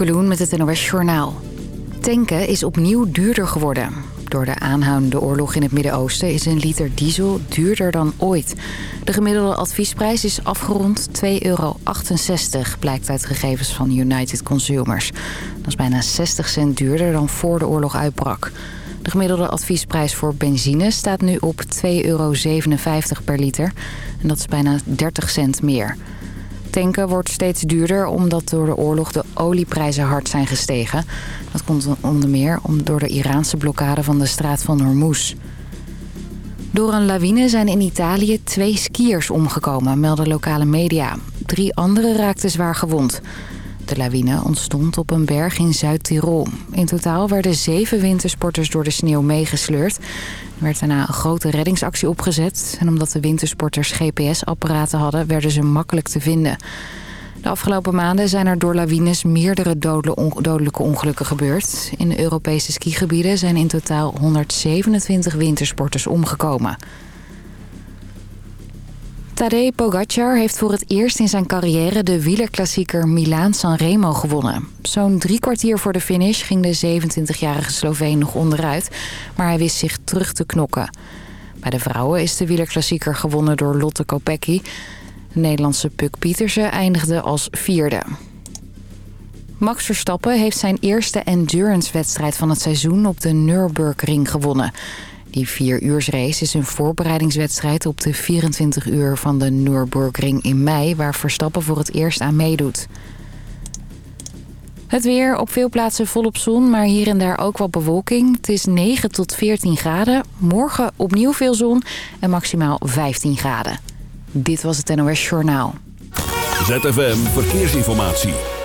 Koloen met het NOS Journaal. Tanken is opnieuw duurder geworden. Door de aanhoudende oorlog in het Midden-Oosten is een liter diesel duurder dan ooit. De gemiddelde adviesprijs is afgerond 2,68 euro, blijkt uit gegevens van United Consumers. Dat is bijna 60 cent duurder dan voor de oorlog uitbrak. De gemiddelde adviesprijs voor benzine staat nu op 2,57 euro per liter. En dat is bijna 30 cent meer. Tanken wordt steeds duurder omdat door de oorlog de olieprijzen hard zijn gestegen. Dat komt onder meer door de Iraanse blokkade van de straat van Hormuz. Door een lawine zijn in Italië twee skiers omgekomen, melden lokale media. Drie anderen raakten zwaar gewond. De lawine ontstond op een berg in Zuid-Tirol. In totaal werden zeven wintersporters door de sneeuw meegesleurd. Er werd daarna een grote reddingsactie opgezet. En omdat de wintersporters GPS-apparaten hadden, werden ze makkelijk te vinden. De afgelopen maanden zijn er door lawines meerdere dodelijke ongelukken gebeurd. In de Europese skigebieden zijn in totaal 127 wintersporters omgekomen. Tadej Pogacar heeft voor het eerst in zijn carrière de wielerklassieker Milaan-San Remo gewonnen. Zo'n drie kwartier voor de finish ging de 27-jarige Sloveen nog onderuit, maar hij wist zich terug te knokken. Bij de vrouwen is de wielerklassieker gewonnen door Lotte Kopecky. De Nederlandse Puk Pietersen eindigde als vierde. Max Verstappen heeft zijn eerste endurance-wedstrijd van het seizoen op de Nürburgring gewonnen. Die vier race is een voorbereidingswedstrijd op de 24 uur van de Nürburgring in mei... waar Verstappen voor het eerst aan meedoet. Het weer op veel plaatsen volop zon, maar hier en daar ook wat bewolking. Het is 9 tot 14 graden. Morgen opnieuw veel zon en maximaal 15 graden. Dit was het NOS Journaal. ZFM Verkeersinformatie.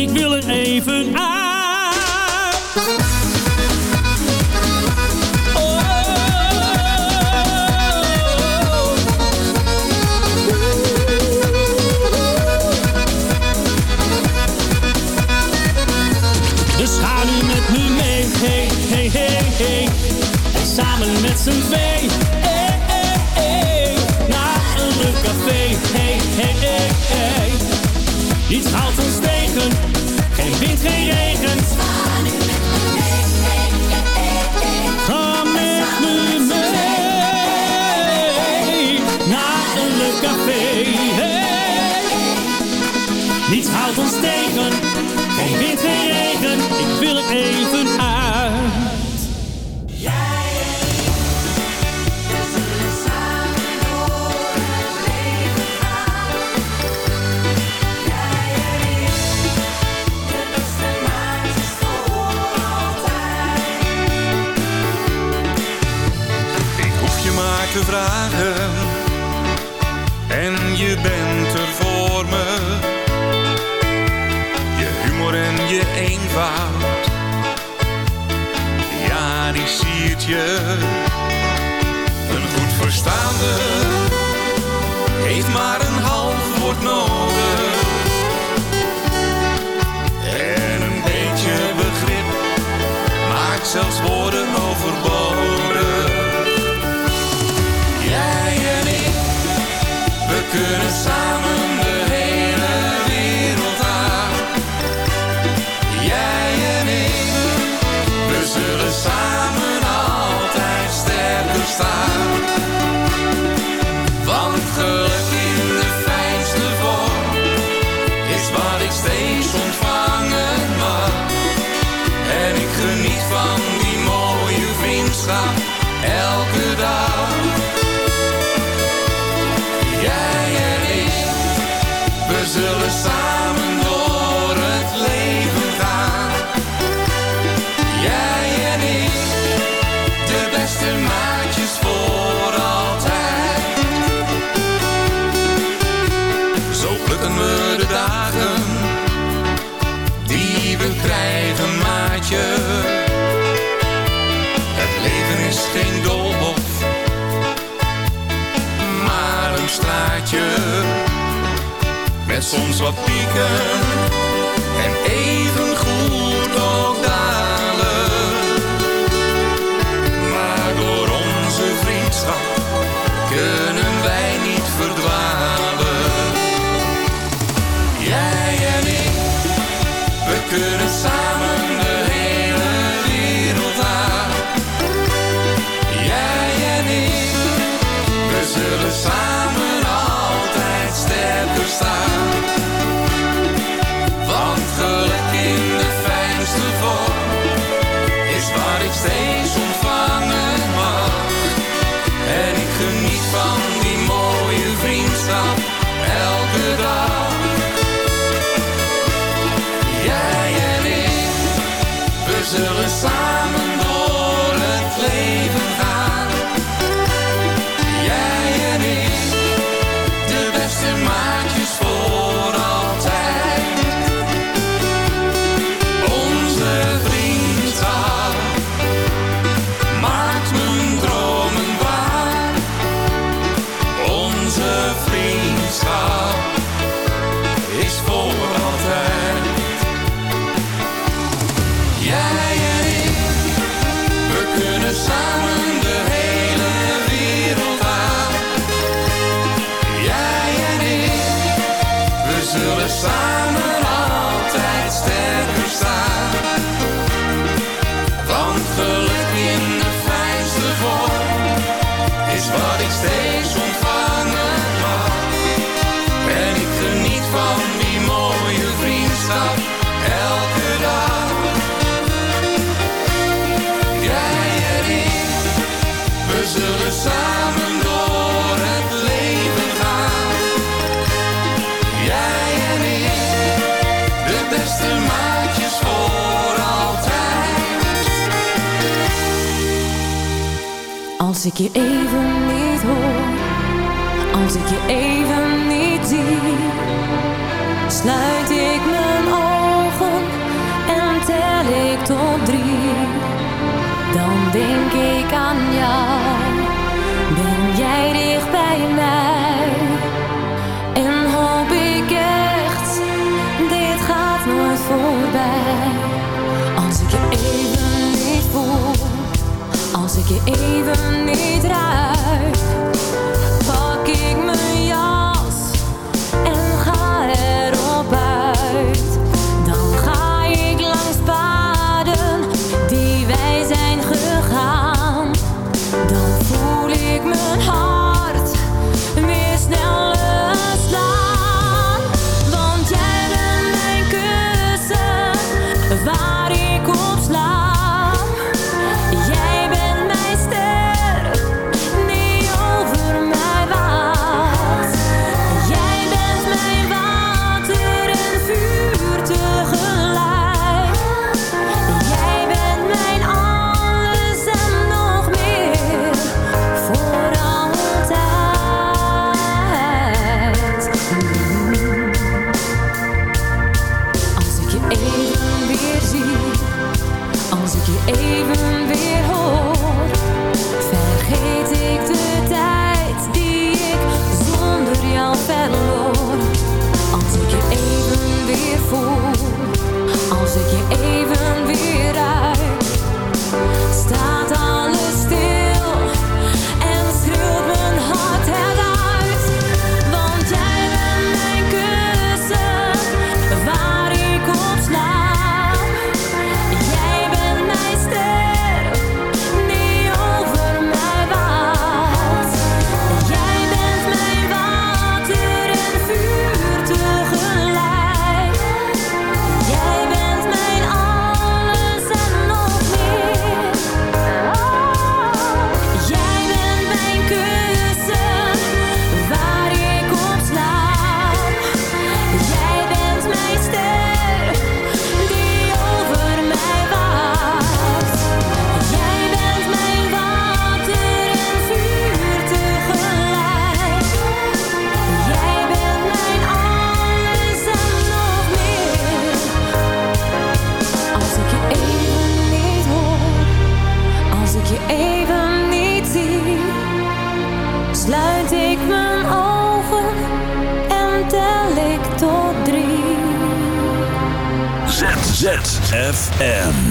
ik wil er even uit. Dus samen met z'n twee. Hey, hey, hey. Na een leuk café, hey, hey, hey, hey. Iets haalt geen regen. Ja, die siert je. Een goed verstaande heeft maar een half woord nodig. En een beetje begrip maakt zelfs woorden overbodig. Jij en ik, we kunnen samen soms wat pieken. En even ZFM.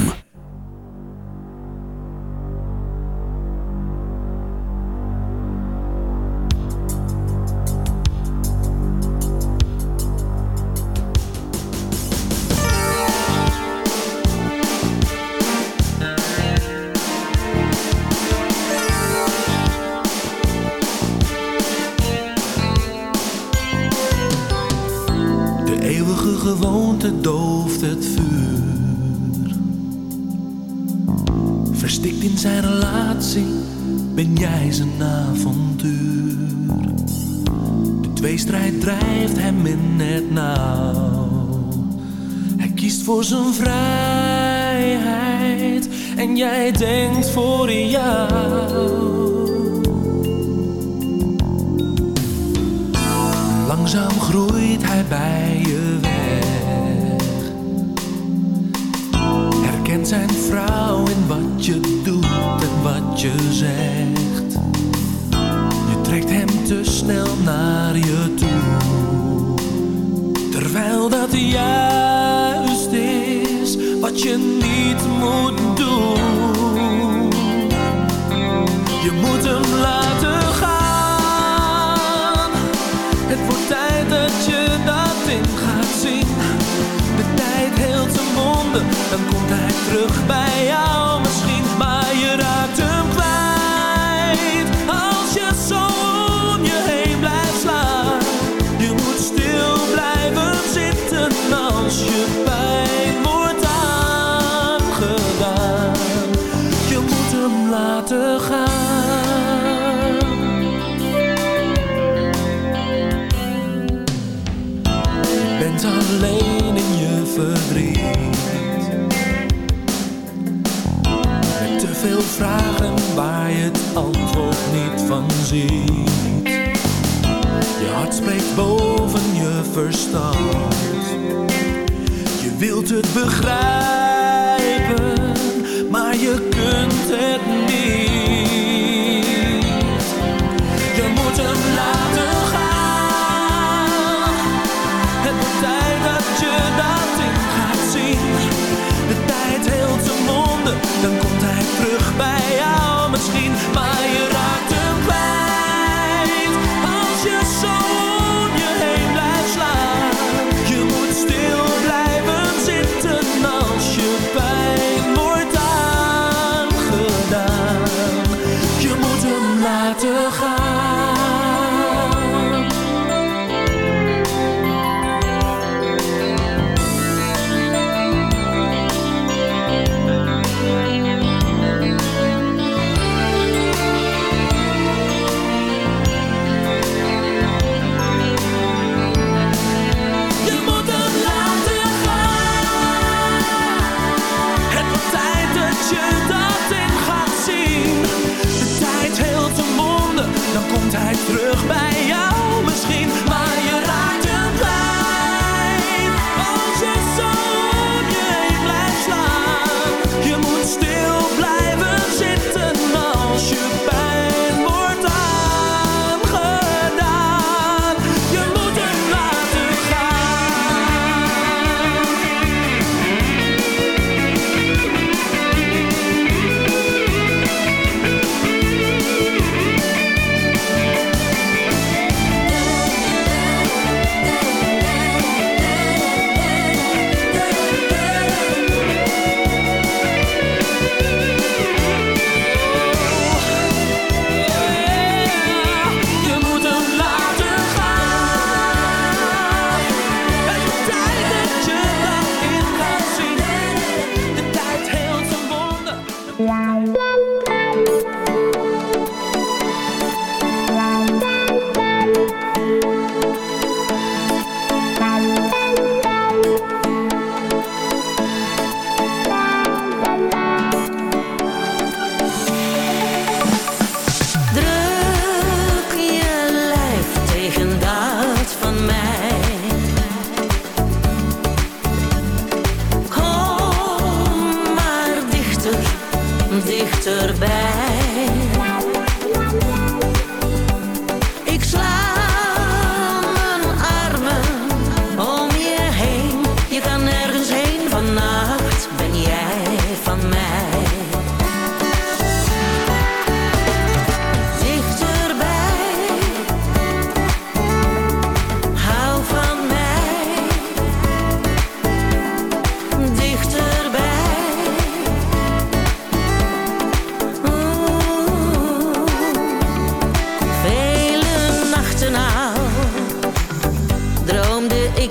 vragen waar je het antwoord niet van ziet. Je hart spreekt boven je verstand. Je wilt het begrijpen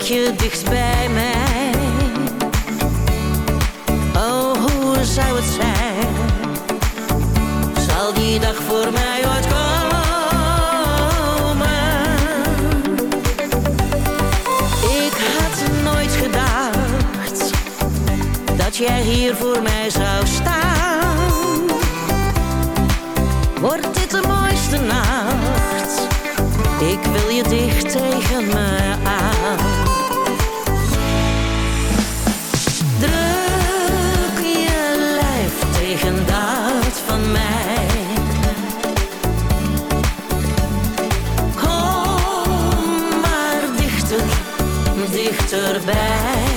je dichtst bij mij. Oh, hoe zou het zijn? Zal die dag voor mij ooit komen? Ik had nooit gedacht dat jij hier voor mij zou staan. back.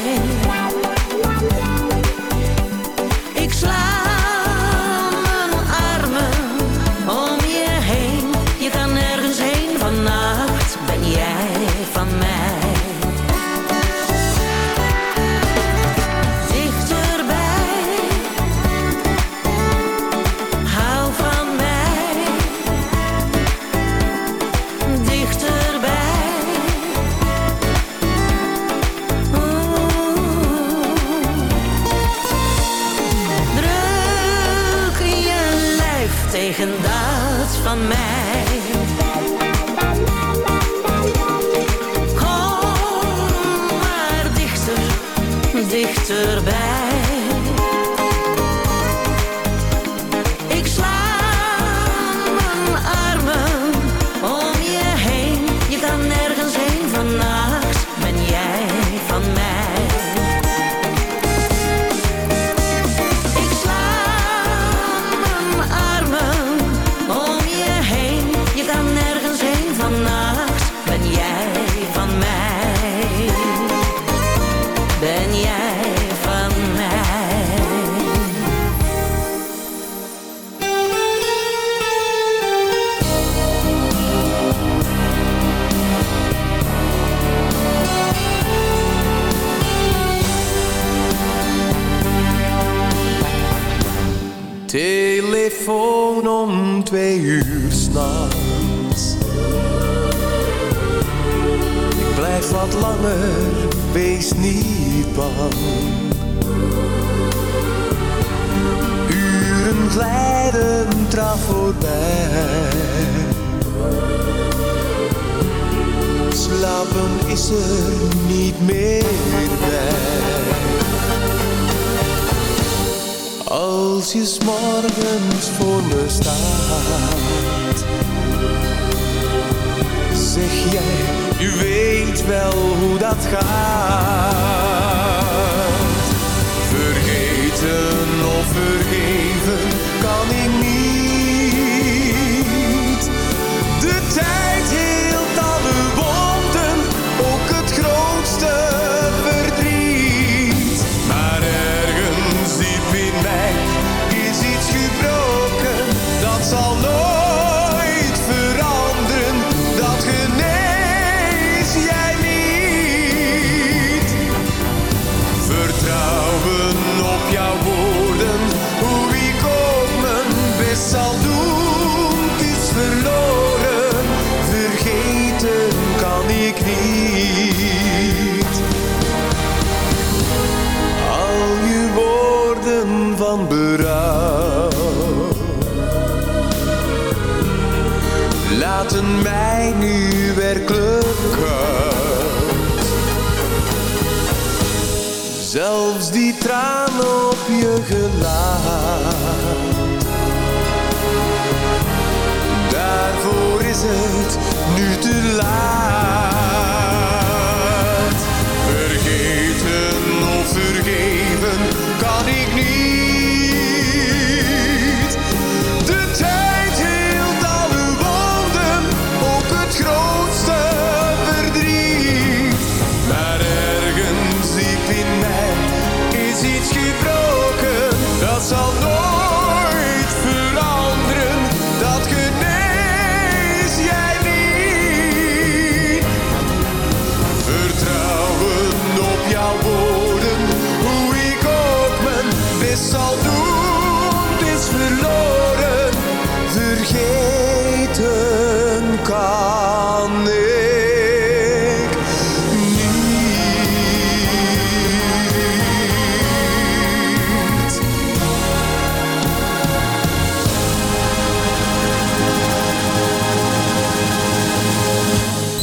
van berouw. Laten mij nu werkelijk koud. Zelfs die traan op je gelaat. Daarvoor is het nu te laat.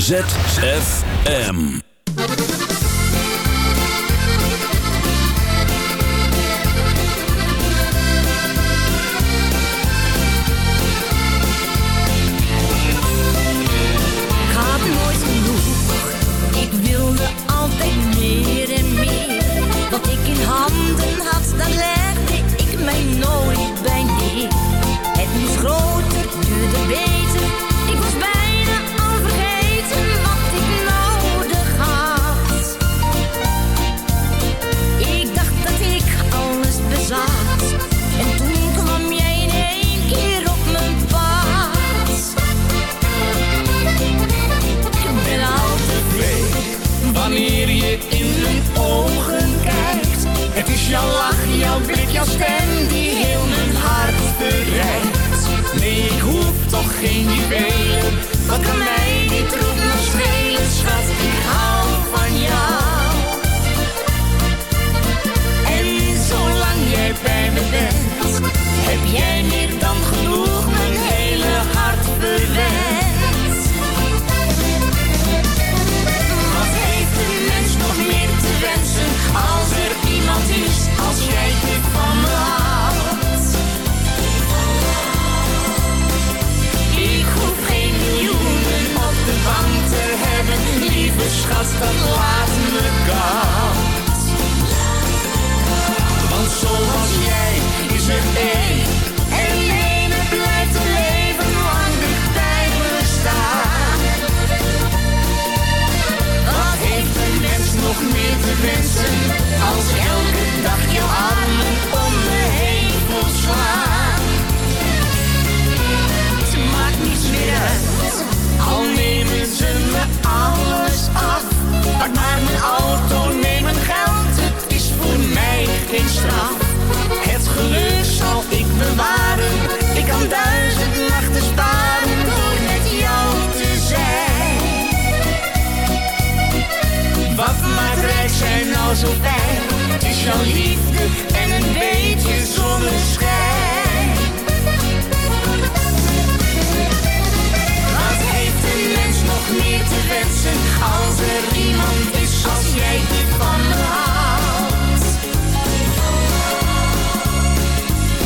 Zet ze hem. Gaat u nooit een doel. Ik wilde altijd meer en meer. Wat ik in handen had, daar legde ik mijn ogen. jouw lach, jouw blik, jouw stem die heel mijn hart bereikt. Nee, ik hoef toch geen juwelen, wat kan mij niet roepen? schat, dat laat me koud. Want zoals jij is er één. En lenen blijft het leven lang dicht bij staan. Wat heeft een mens nog meer te wensen? Als elke dag je armen om me heen volslaan. Het maakt niets meer uit. Al nemen ze me alle af. Pak maar mijn auto, neem mijn geld, het is voor mij geen straf. Het geluk zal ik bewaren, ik kan duizend nachten sparen door met jou te zijn. Wat maakt rijk zijn nou zo fijn? Het is jouw liefde en een beetje zonneschijn. Wat heeft een mens nog meer te wensen? Als er iemand is als jij die van me houdt?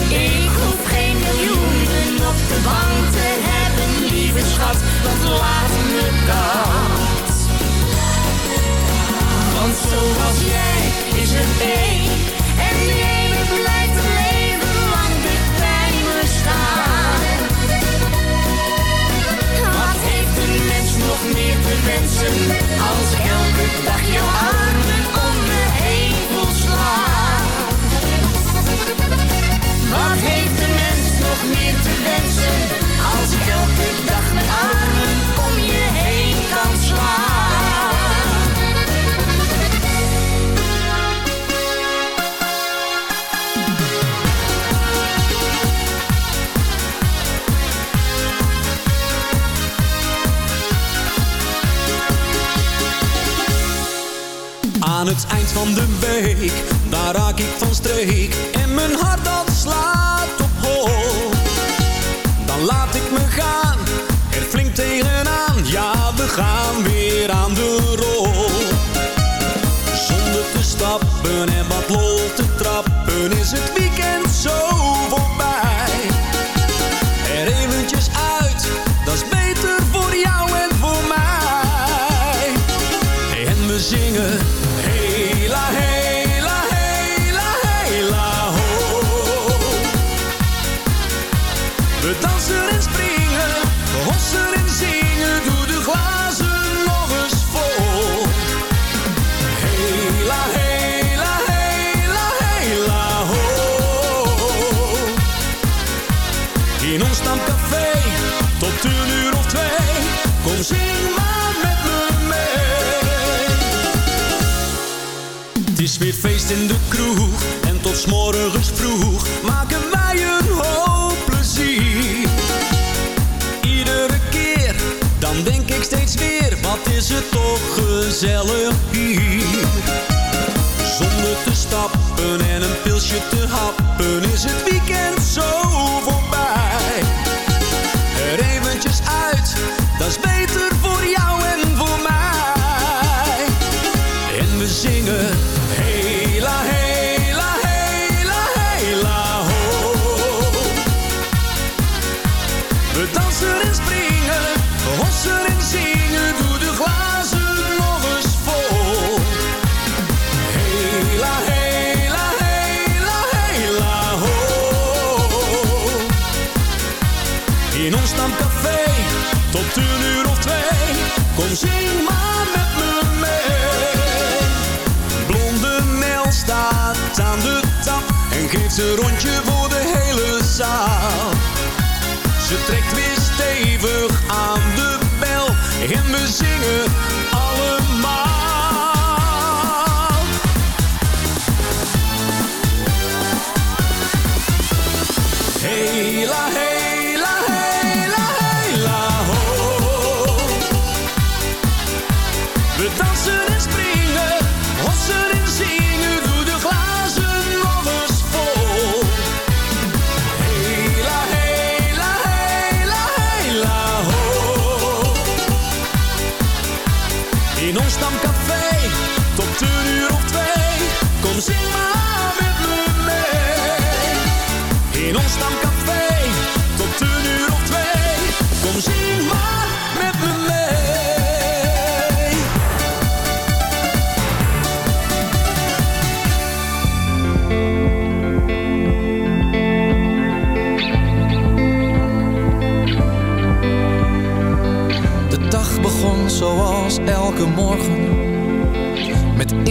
Ik hoef geen miljoenen op de bank te hebben, lieve schat, want laat me koud. Want zoals jij is er één, meer te wensen, als elke dag jouw armen om me heen voel slaan? Wat heeft de mens nog meer te wensen als elke dag mijn armen van de week, daar raak ik van streek En mijn hart dat weer feest in de kroeg en tot 's morgens vroeg maken wij een hoop plezier. Iedere keer, dan denk ik steeds weer, wat is het toch gezellig hier. Zonder te stappen en een pilsje te happen is het weekend een rondje voor de hele zaal. Ze trekt weer stevig aan de bel en we zingen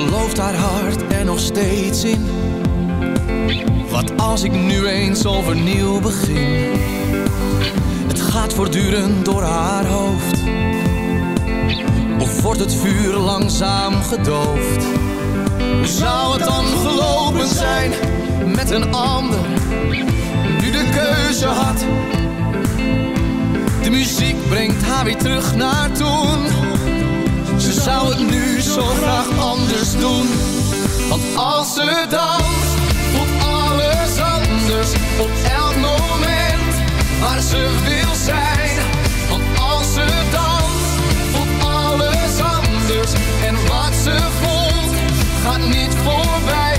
Gelooft haar hart er nog in? Wat als ik nu eens overnieuw begin? Het gaat voortdurend door haar hoofd. Of wordt het vuur langzaam gedoofd? Zou het dan gelopen zijn met een ander? Nu de keuze had. De muziek brengt haar weer terug naar toen. Ze zou het nu zo graag anders doen. Want als ze danst, voelt alles anders op elk moment waar ze wil zijn. Want als ze danst, voelt alles anders. En wat ze voelt, gaat niet voorbij.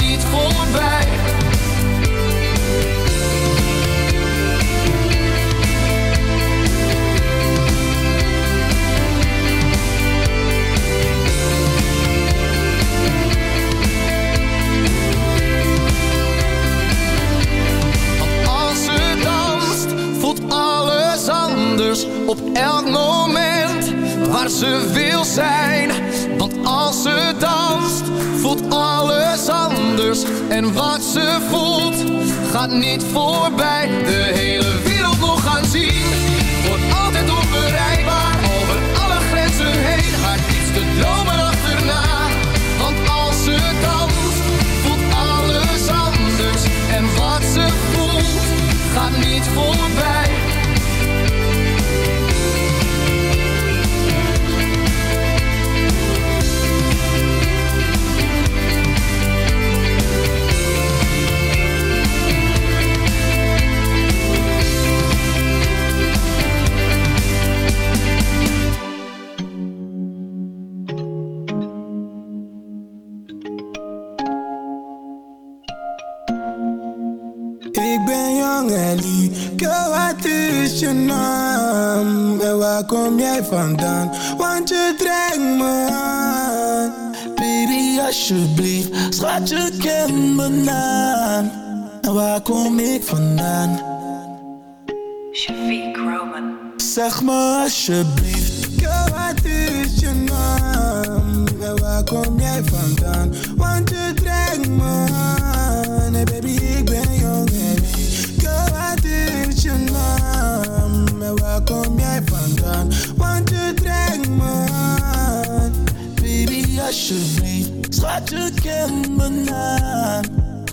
Niet voorbij. Want als ze danst, voelt alles anders op elk moment waar ze wil zijn. Als ze danst, voelt alles anders. En wat ze voelt, gaat niet voorbij. De hele wereld nog gaan zien, wordt altijd onbereikbaar. Over alle grenzen heen, haar diepste dromen achterna. Want als ze danst, voelt alles anders. En wat ze voelt, gaat niet voorbij. Is je naam? En waar kom jij vandaan? Want je trekt me aan. Baby, alsjeblieft, schat je ken me naam. En waar kom ik vandaan? Shafiq Roman. Zeg me alsjeblieft, girl, wat is je naam? En waar kom jij vandaan? Want je trekt me aan. Alsjeblieft, schat je kent me naam.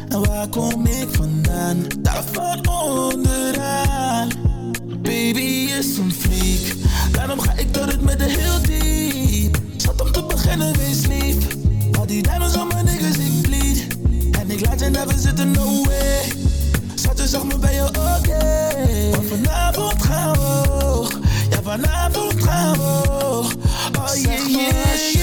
En waar kom ik vandaan? Daar van onderaan. Baby is een freak, daarom ga ik door het met de heel diep. Zat om te beginnen, wees lief. Al die diamonds op mijn niggas, ik bleed. En ik laat je never zitten, no way. Schat, je zag me bij je, oké. Want vanavond gaan we hoog. Ja, vanavond gaan we. Oh yeah, yeah, yeah.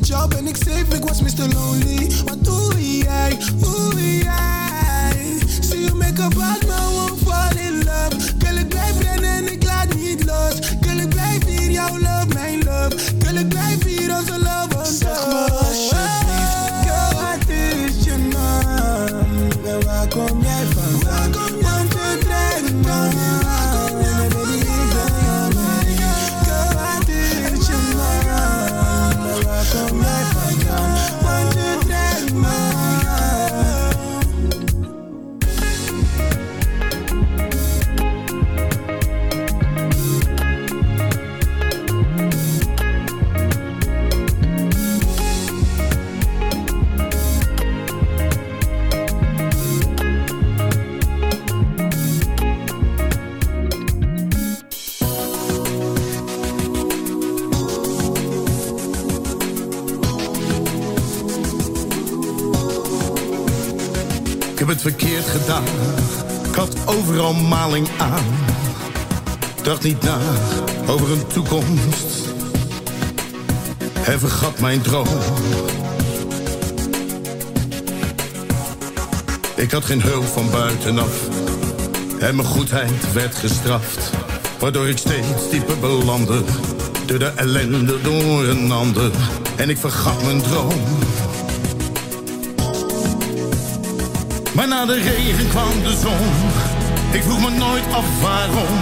me. Met jou ben ik safe, ik was Mr. Lonely. Wat doe jij, doe jij? Zie je make-up uit, maar maling aan. Dacht niet na over een toekomst. En vergat mijn droom. Ik had geen hulp van buitenaf. En mijn goedheid werd gestraft. Waardoor ik steeds dieper belandde. Door de ellende door een ander. En ik vergat mijn droom. Maar na de regen kwam de zon. Ik vroeg me nooit af waarom.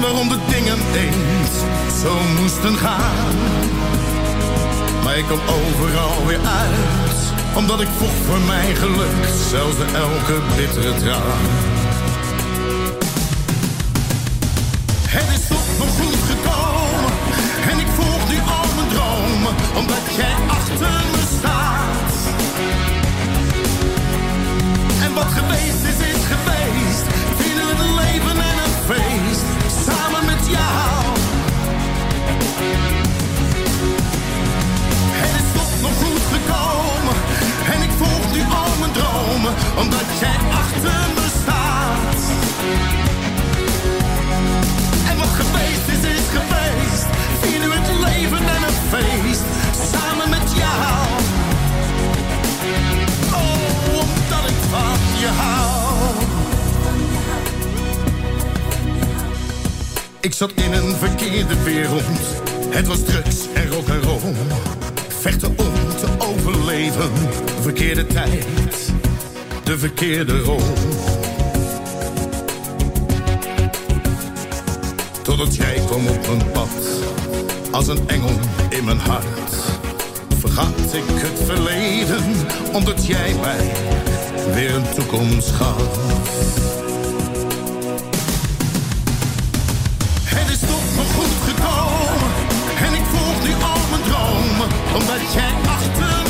Waarom de dingen eens zo moesten gaan. Maar ik kwam overal weer uit. Omdat ik vocht voor mijn geluk. Zelfs de elke bittere traan. Het is toch nog goed gekomen. En ik volg nu al mijn dromen. Omdat jij achter me staat. En wat geweest. Omdat jij achter me staat. En wat geweest is, is geweest. Vier nu het leven en een feest. Samen met jou. Oh, omdat ik van je hou. Ik zat in een verkeerde wereld. Het was drugs en rock en roll. Vechten om te overleven. Verkeerde tijd, de verkeerde rol. Totdat jij kwam op mijn pad, als een engel in mijn hart. Vergat ik het verleden, omdat jij mij weer een toekomst gaf. Het is toch nog goed gekomen, en ik volg nu al mijn dromen, omdat jij achter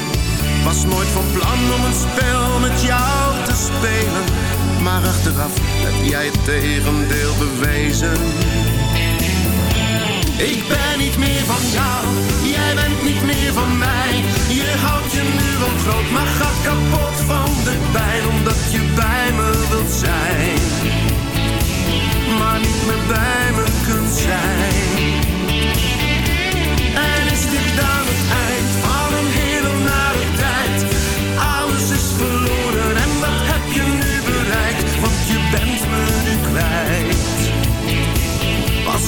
Was nooit van plan om een spel met jou te spelen, maar achteraf heb jij het tegendeel bewezen. Ik ben niet meer van jou, jij bent niet meer van mij. Je houdt je nu wel groot, maar gaat kapot van de pijn. Omdat je bij me wilt zijn, maar niet meer bij me kunt zijn. En is dit dan het eind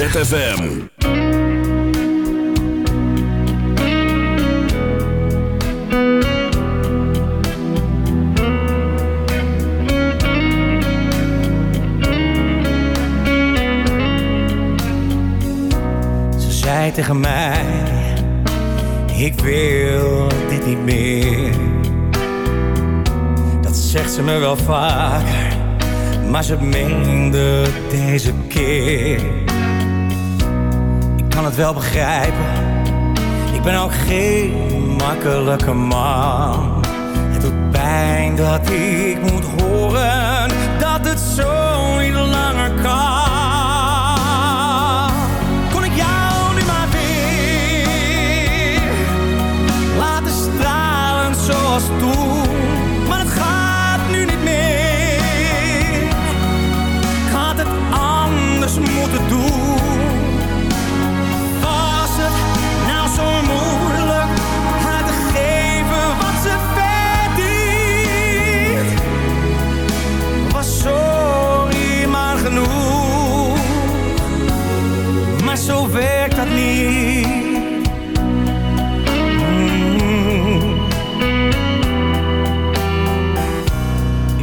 ZFM. Ze zei tegen mij, ik wil dit niet meer. Dat zegt ze me wel vaker, maar ze meende deze keer. Het wel begrijpen, ik ben ook geen makkelijke man. Het doet pijn dat ik moet horen dat het zo niet langer kan.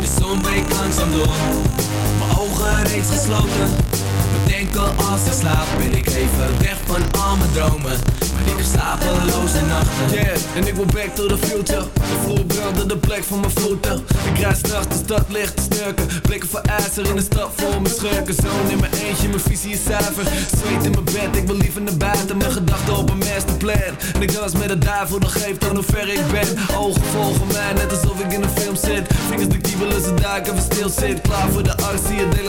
De zon breekt langzaam door ogen reeds gesloten. Bedenken als ik slaap Ben ik even weg van al mijn dromen. Maar ik heb slapeloze nachten. Yeah, en ik wil back to the future. De vloer brandde de plek van mijn voeten. Ik rijd straks de stad licht te snurken. Blikken voor ijzer in de stad vol mijn schurken. Zoon in mijn eentje, mijn visie is zuiver. Zweet in mijn bed, ik wil liever naar buiten. Mijn gedachten op een masterplan. En ik dans met de duivel, dat geeft aan hoe ver ik ben. Ogen volgen mij, net alsof ik in een film zit. Vingers de kiebelen, ze duiken, we stil zit. Klaar voor de arts, zie je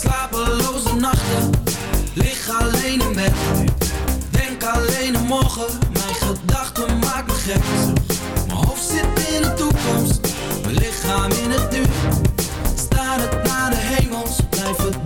Slapeloze nachten. Lig alleen in bed. Denk alleen aan morgen. Mijn gedachten maken me gek. Mijn hoofd zit in de toekomst. Mijn lichaam in het nu. Staar het naar de hemels Blijven dromen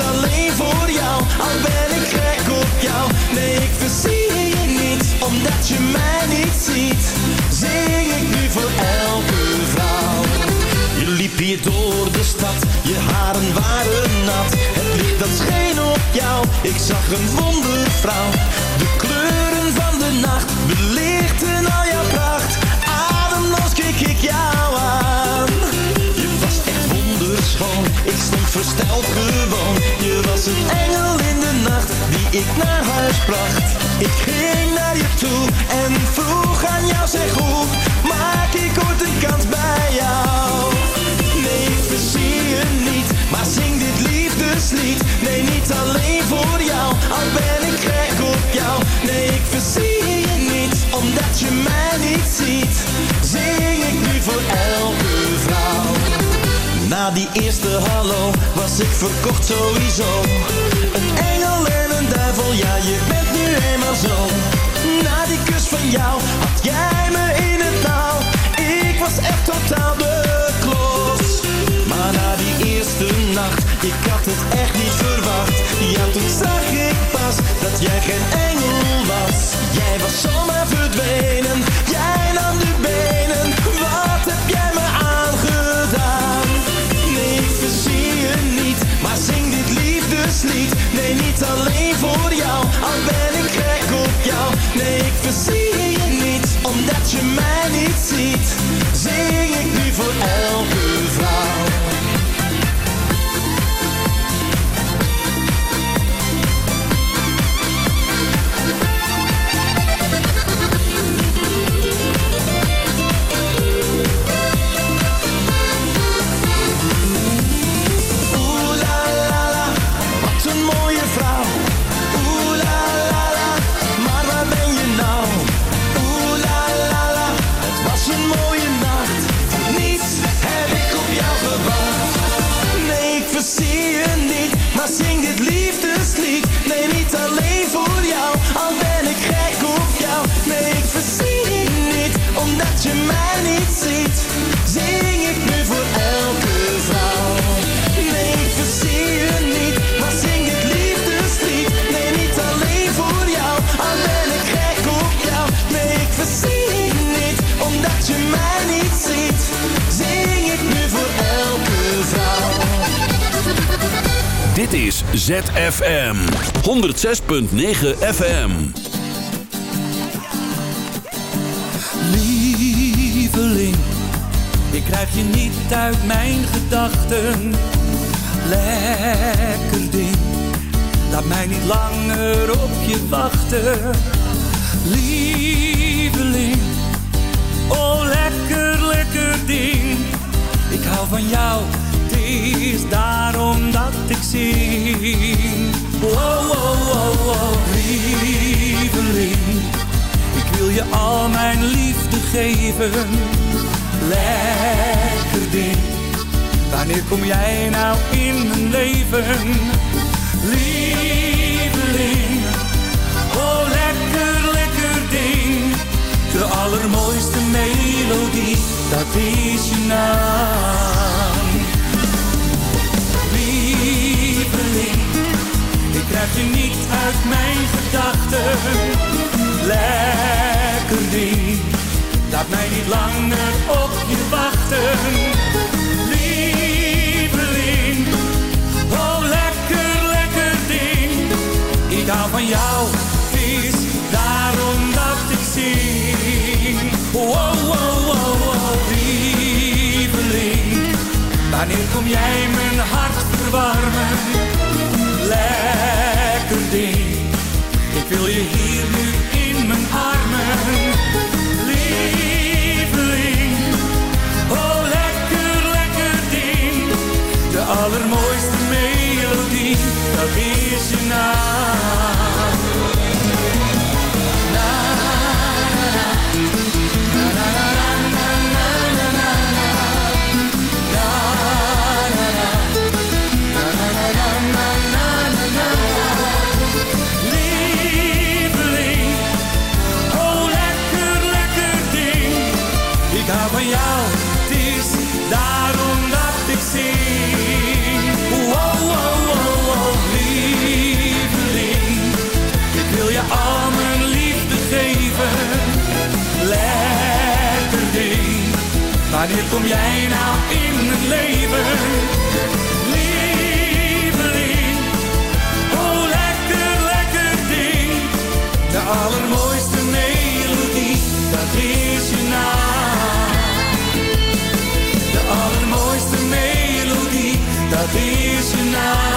alleen voor jou, al ben ik gek op jou. Nee, ik verzie je niet, omdat je mij niet ziet. Zing ik nu voor elke vrouw. Je liep hier door de stad, je haren waren nat. Het licht dat scheen op jou, ik zag een wondervrouw. De kleuren van de nacht belichten al jouw pracht. Ademloos keek ik jou aan. Versteld gewoon. Je was een engel in de nacht, die ik naar huis bracht. Ik ging naar je toe en vroeg aan jou, zeg hoe maak ik ooit een kans bij jou? Nee, ik verzie je niet, maar zing dit liefdeslied. Nee, niet alleen voor jou, al ben ik gek op jou. Nee, ik verzie je niet, omdat je mij niet ziet. Zing ik nu voor elke. Na die eerste hallo was ik verkocht sowieso. Een engel en een duivel, ja je bent nu eenmaal zo. Na die kus van jou had jij me in het nauw. Ik was echt totaal de klos. Maar na die eerste nacht, ik had het echt niet verwacht. Ja toen zag ik pas dat jij geen engel was. Jij was zomaar verdwenen Zie je niet, omdat je mij niet ziet. Zing ik nu voor elke 106.9 FM. Lieveling, ik krijg je niet uit mijn gedachten. Lekker ding, laat mij niet langer op je wachten. Lieveling, oh lekker, lekker ding. Ik hou van jou, het is daarom dat ik zing. Wow, wow, wow, wow, lieveling. Ik wil je al mijn liefde geven. Lekker ding. Wanneer kom jij nou in mijn leven? Lieveling. Oh, lekker, lekker ding. De allermooiste melodie, dat is je naam. Je niet uit mijn gedachten. Lekker ding, laat mij niet langer op je wachten. Lieveling, oh lekker, lekker ding. Ik hou van jou, is daarom dat ik zing. Wow, wow, wow, wow, lieveling. Wanneer kom jij mijn hart verwarmen? Lekker wil je hier nu in mijn armen. Lieveling, oh lekker, lekker ding. De allermooiste melodie, dat is je naam. Wanneer kom jij nou in mijn leven? Lieveling. Oh, lekker, lekker ding. De allermooiste melodie, dat is je naam. De allermooiste melodie, dat is je naam.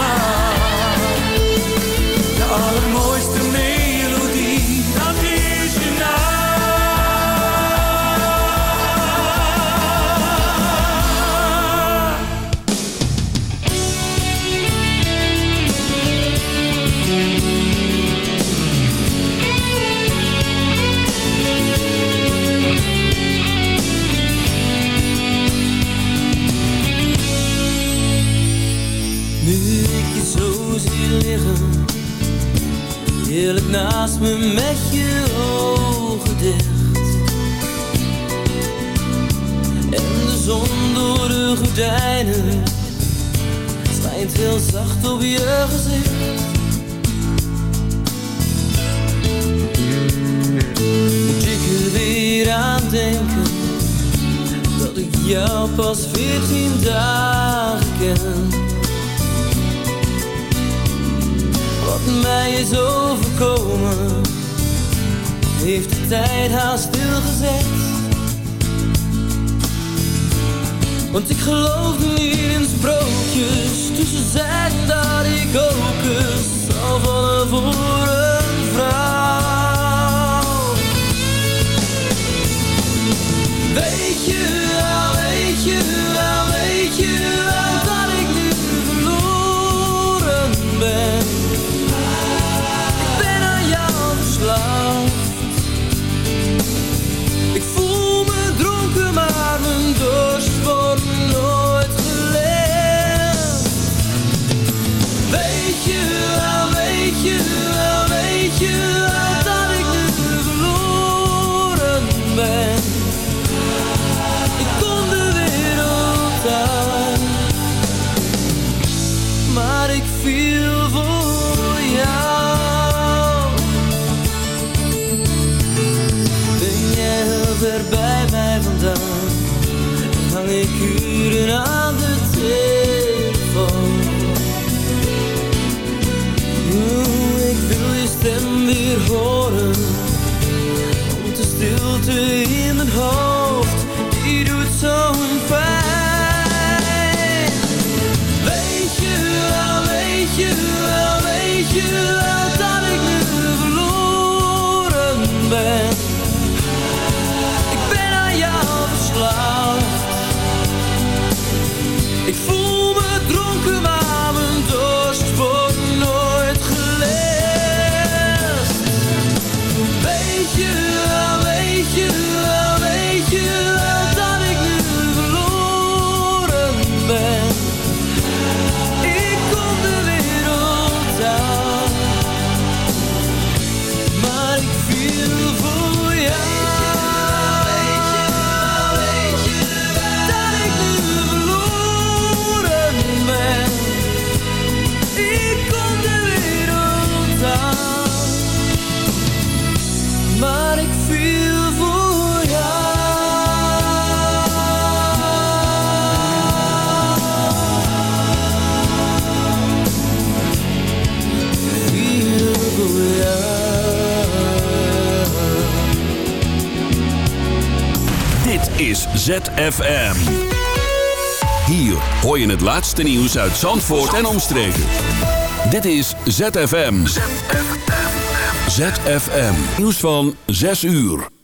ZFM. Hier hoor je het laatste nieuws uit Zandvoort en omstreken. Dit is ZFM. ZFM. Nieuws van 6 uur.